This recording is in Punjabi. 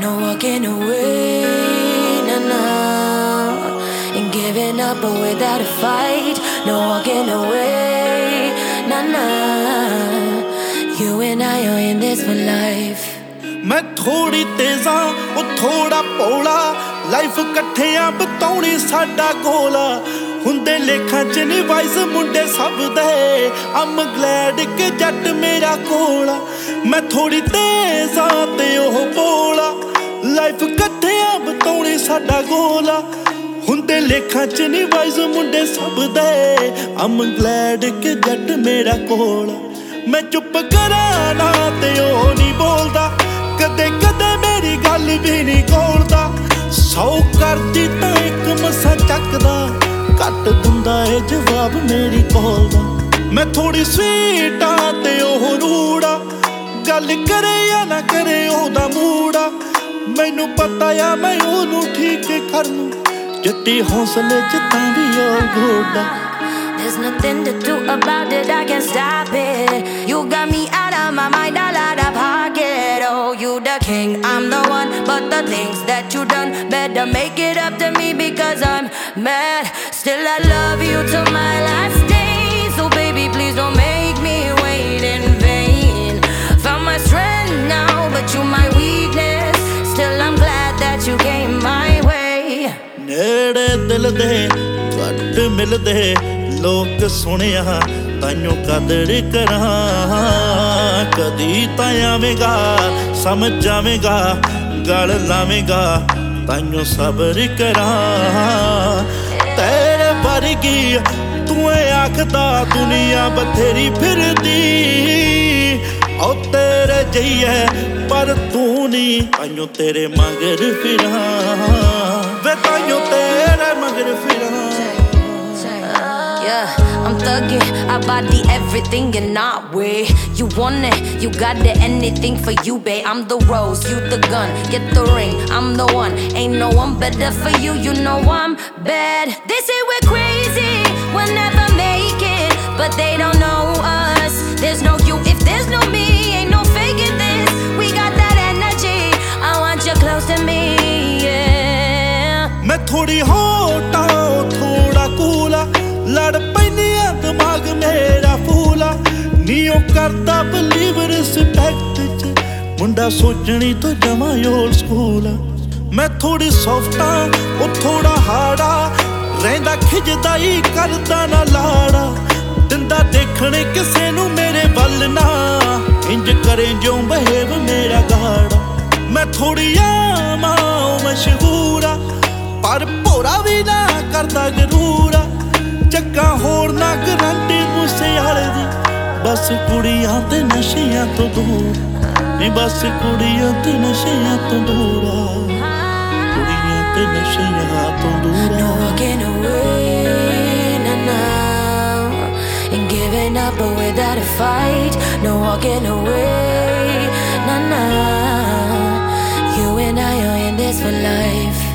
walking away, nah, nah. And giving up but without a fight, no walking away, nah, nah. You and I are in this for life. ਮੈਂ ਥੋੜੀ ਤੇਜ਼ਾ ਉਹ ਥੋੜਾ ਪੋਲਾ ਲਾਈਫ ਇਕੱਠਿਆਂ ਬਤਾਉਣੀ ਸਾਡਾ ਗੋਲਾ ਹੁੰਦੇ ਲੇਖਾਂ ਚ ਨਿਵਾਈਸ ਮੁੰਡੇ ਸਭ ਦੇ ਅਮ ਗਲੈਡ ਕਿ ਜੱਟ ਮੇਰਾ ਕੋਲਾ ਮੈਂ ਥੋੜੀ ਤੇਜ਼ਾ ਤੇ ਉਹ ਪੋਲਾ ਲਾਈਫ ਇਕੱਠਿਆਂ ਬਤਾਉਣੀ ਸਾਡਾ ਗੋਲਾ। ਹੁੰਦੇ ਲੇਖਾਂ ਚ ਨਿਵਾਈਸ ਮੁੰਡੇ ਸਭ ਦੇ। ਅਮ ਗਲੈਡ ਕਿ ਜੱਟ ਮੇਰਾ ਕੋਲਾ। ਮੈਂ ਚੁੱਪ ਕਰਾਂ ਨਾ ਤੇ ਉਹ ਨਹੀਂ ਬੋਲਦਾ। ਕਦੇ ਕਦੇ ਮੇਰੀ ਗੱਲ ਵੀ ਨਹੀਂ ਕੋਲਦਾ ਸੌ ਕਰਦੀ ਤਾਂ ਇੱਕ ਮਸਾ ਚੱਕਦਾ। ਕੱਟ ਦਿੰਦਾ ਏ ਜਵਾਬ ਮੇਰੀ ਕੋਲ ਦਾ। ਮੈਂ ਥੋੜੀ ਸਵੀਟ ਤੇ ਉਹ ਰੂੜਾ। ਗੱਲ ਕਰੇ ਜਾਂ ਨਾ ਕਰੇ ਉਹਦਾ ਮੂੜਾ ਮੈਨੂੰ ਪਤਾ ਆ ਮੈਂ ਉਹਨੂੰ ਠੀਕ ਕਰ ਲੂੰ ਜੱਟੀ ਹੌਸਲੇ ਚ ਤਾਂ ਵੀ ਉਹ ਘੋੜਾ There's nothing to do about it, I can't stop it. You got me out of my mind, all out of pocket. Oh, you the king, I'm the one. But the things that you done, better make it up to me because I'm mad. Still, I love you till my ਨੇੜੇ ਘੱਟ ਮਿਲਦੇ। ਲੋਕ ਸੁਣਿਆ, ਤਾਈਓ ਕਦਰ ਕਰਾਂ। ਕਦੀ ਤਾਂ ਆਵੇਂਗਾ ਸਮਝ ਜਾਵੇਂਗਾ, ਗਲ ਲਾਵੇਂਗਾ, ਤਾਈਓ ਸਬਰ ਕਰਾਂ। ਤੇਰੇ ਵਰਗੀ ਤੂੰ ਏ ਆਖਦਾ, ਦੁਨੀਆ ਬਥੇਰੀ ਫਿਰਦੀ। ਓ ਤੇਰੇ ਜਈਏ ਪਰ ਤੂੰ ਨਹੀਂ ਤਾਈਓ ਤੇਰੇ ਮਗਰ ਫਿਰਾਂ। ਵੇ ਤਾਈਓ ਤੇਰੇ thugging. I body everything you're not with. You want it, you got the anything for you, babe. I'm the rose, you the gun, get the ring, I'm the one. Ain't no one better for you, you know I'm bad. They say we're crazy, we'll never make it, but they don't know us. There's no you if there's no me, ain't no faking this. We got that energy, I want you close to me, yeah. मैं थोड़ी होटा थोड़ा कूला लड़ पैनी ਦਿਮਾਗ ਮੇਰਾ ਫੂਲਾ। ਨੀ ਉਹ ਕਰਦਾ ਬਲੀਵ ਰਿਸਪੈਕਟ ਚ। ਮੁੰਡਾ ਸੋਚਣੀ ਤੋਂ ਜਮਾ ਓਲਡ ਸਕੂਲ ਮੈਂ ਥੋੜੀ ਸੌਫਟਾ ਉਹ ਥੋੜਾ ਹਾੜਾ ਰਹਿੰਦਾ ਖਿਜਦਾ ਹੀ ਕਰਦਾ ਨਾ ਲਾੜਾ ਦਿੰਦਾ ਦੇਖਣੇ ਕਿਸੇ ਨੂੰ ਮੇਰੇ ਵੱਲ ਨਾ। ਇੰਜ ਕਰੇ ਜਿਉਂ ਬਹਿਵ ਮੇਰਾ ਗਾੜਾ ਮੈਂ ਥੋੜੀ ਆਵਾਂ ਮਸ਼ਹੂਰਾ ਪਰ ਭੋਰਾ ਵੀ ਨਾ ਕਰਦਾ ਗਰੂਰਾ ਚੱਕਾ ਹੋ ਬਸ ਕੁੜੀਆਂ ਤੇ ਨਸ਼ਿਆਂ ਤੋਂ ਦੂਰ ਨਹੀਂ ਬਸ ਕੁੜੀਆਂ ਤੇ ਨਸ਼ਿਆਂ ਤੋਂ ਦੂਰ ਆ ਕੁੜੀਆਂ ਤੇ ਨਸ਼ਿਆਂ ਤੋਂ ਦੂਰ No ਆ walking away, nah, nah. And giving up but without a fight. No walking away, nah, nah. You and I are in this for life.